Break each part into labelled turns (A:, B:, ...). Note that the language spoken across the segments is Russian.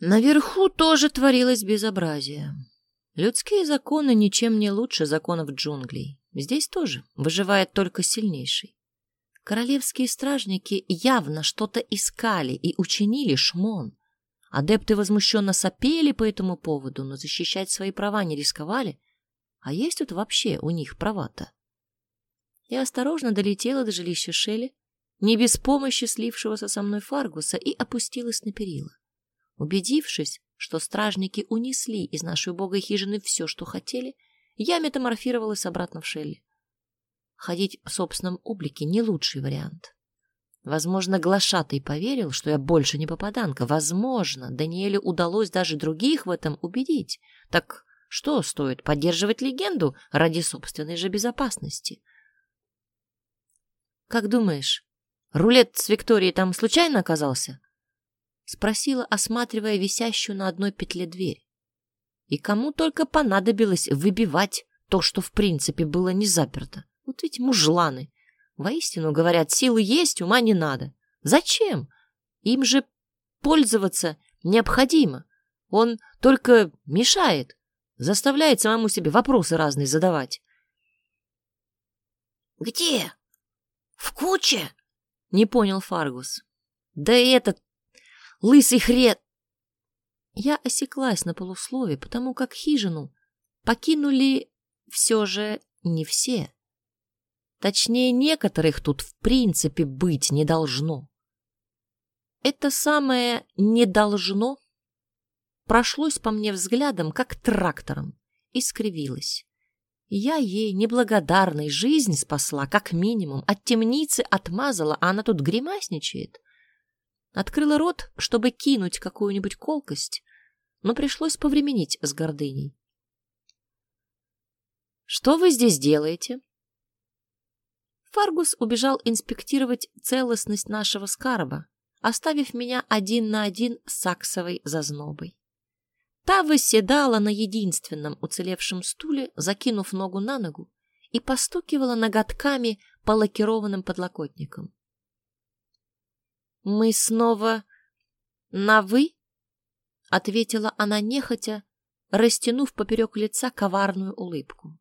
A: Наверху тоже творилось безобразие. Людские законы ничем не лучше законов джунглей. Здесь тоже выживает только сильнейший. Королевские стражники явно что-то искали и учинили шмон. Адепты возмущенно сопели по этому поводу, но защищать свои права не рисковали. А есть тут вообще у них права-то? Я осторожно долетела до жилища Шелли, не без помощи слившегося со мной Фаргуса, и опустилась на перила. Убедившись, что стражники унесли из нашей убогой хижины все, что хотели, я метаморфировалась обратно в Шелли. Ходить в собственном облике — не лучший вариант. Возможно, Глашатый поверил, что я больше не попаданка. Возможно, Даниэлю удалось даже других в этом убедить. Так что стоит поддерживать легенду ради собственной же безопасности? Как думаешь, рулет с Викторией там случайно оказался? Спросила, осматривая висящую на одной петле дверь. И кому только понадобилось выбивать то, что в принципе было не заперто. Вот ведь мужланы. Воистину, говорят, силы есть, ума не надо. Зачем? Им же пользоваться необходимо. Он только мешает, заставляет самому себе вопросы разные задавать.
B: «Где? В куче?»
A: — не понял Фаргус. «Да этот лысый хрен!» Я осеклась на полуслове, потому как хижину покинули все же не все. Точнее, некоторых тут в принципе быть не должно. Это самое «не должно» прошлось по мне взглядом, как трактором, и скривилось. Я ей неблагодарной жизнь спасла, как минимум, от темницы отмазала, а она тут гримасничает. Открыла рот, чтобы кинуть какую-нибудь колкость, но пришлось повременить с гордыней. «Что вы здесь делаете?» Фаргус убежал инспектировать целостность нашего скарба, оставив меня один на один с саксовой зазнобой. Та выседала на единственном уцелевшем стуле, закинув ногу на ногу, и постукивала ноготками по лакированным подлокотникам. «Мы снова на «вы»?» — ответила она нехотя, растянув поперек лица коварную улыбку.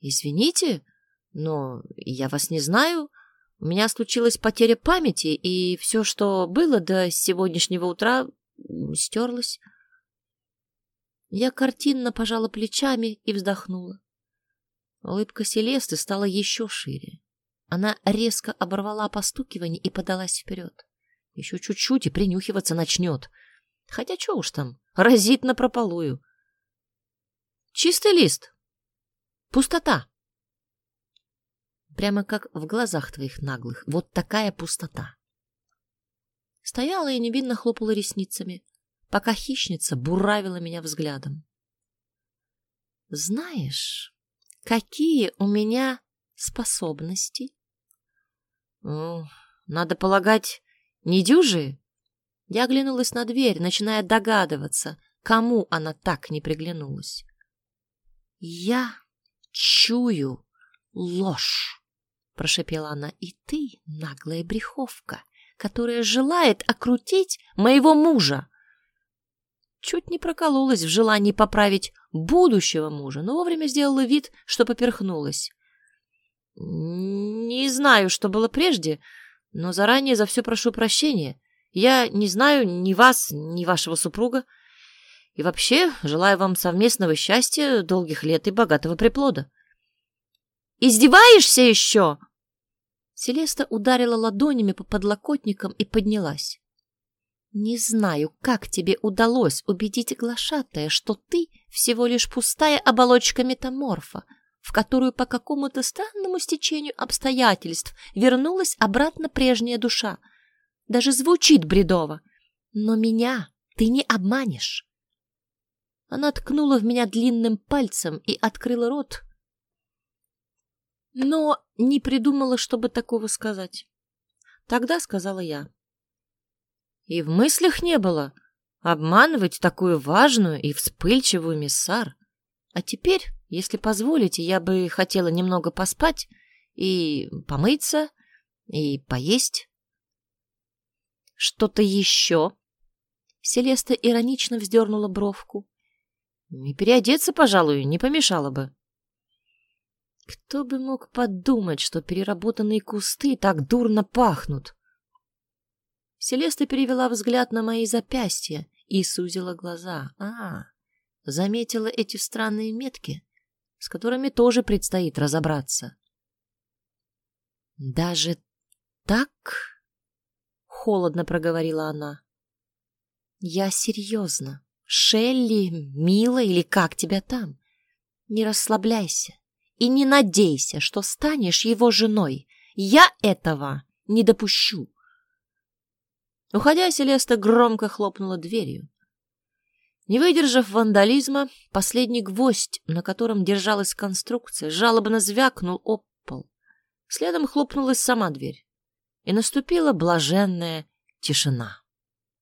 A: «Извините, но я вас не знаю. У меня случилась потеря памяти, и все, что было до сегодняшнего утра, стерлось. Я картинно пожала плечами и вздохнула. Улыбка Селесты стала еще шире. Она резко оборвала постукивание и подалась вперед. Еще чуть-чуть и принюхиваться начнет. Хотя что уж там, разит на прополую. Чистый лист. Пустота прямо как в глазах твоих наглых. Вот такая пустота. Стояла и невинно хлопала ресницами, пока хищница буравила меня взглядом. Знаешь, какие у меня способности? Надо полагать, недюжие? Я оглянулась на дверь, начиная догадываться, кому она так не приглянулась. Я чую ложь прошепела она. И ты, наглая бреховка, которая желает окрутить моего мужа. Чуть не прокололась в желании поправить будущего мужа, но вовремя сделала вид, что поперхнулась. Не знаю, что было прежде, но заранее за все прошу прощения. Я не знаю ни вас, ни вашего супруга. И вообще желаю вам совместного счастья, долгих лет и богатого приплода. «Издеваешься еще?» Селеста ударила ладонями по подлокотникам и поднялась. «Не знаю, как тебе удалось убедить глашатая, что ты всего лишь пустая оболочка метаморфа, в которую по какому-то странному стечению обстоятельств вернулась обратно прежняя душа. Даже звучит бредово. Но меня ты не обманешь». Она ткнула в меня длинным пальцем и открыла рот, но не придумала, чтобы такого сказать. Тогда сказала я. И в мыслях не было обманывать такую важную и вспыльчивую миссар. А теперь, если позволите, я бы хотела немного поспать и помыться, и поесть. Что-то еще? Селеста иронично вздернула бровку. И переодеться, пожалуй, не помешало бы. Кто бы мог подумать, что переработанные кусты так дурно пахнут? Селеста перевела взгляд на мои запястья и сузила глаза. А, заметила эти странные метки, с которыми тоже предстоит разобраться. «Даже так?» — холодно проговорила она. «Я серьезно. Шелли, Мила или как тебя там? Не расслабляйся и не надейся, что станешь его женой. Я этого не допущу». Уходя, Селеста громко хлопнула дверью. Не выдержав вандализма, последний гвоздь, на котором держалась конструкция, жалобно звякнул об пол. Следом хлопнулась сама дверь, и наступила блаженная тишина.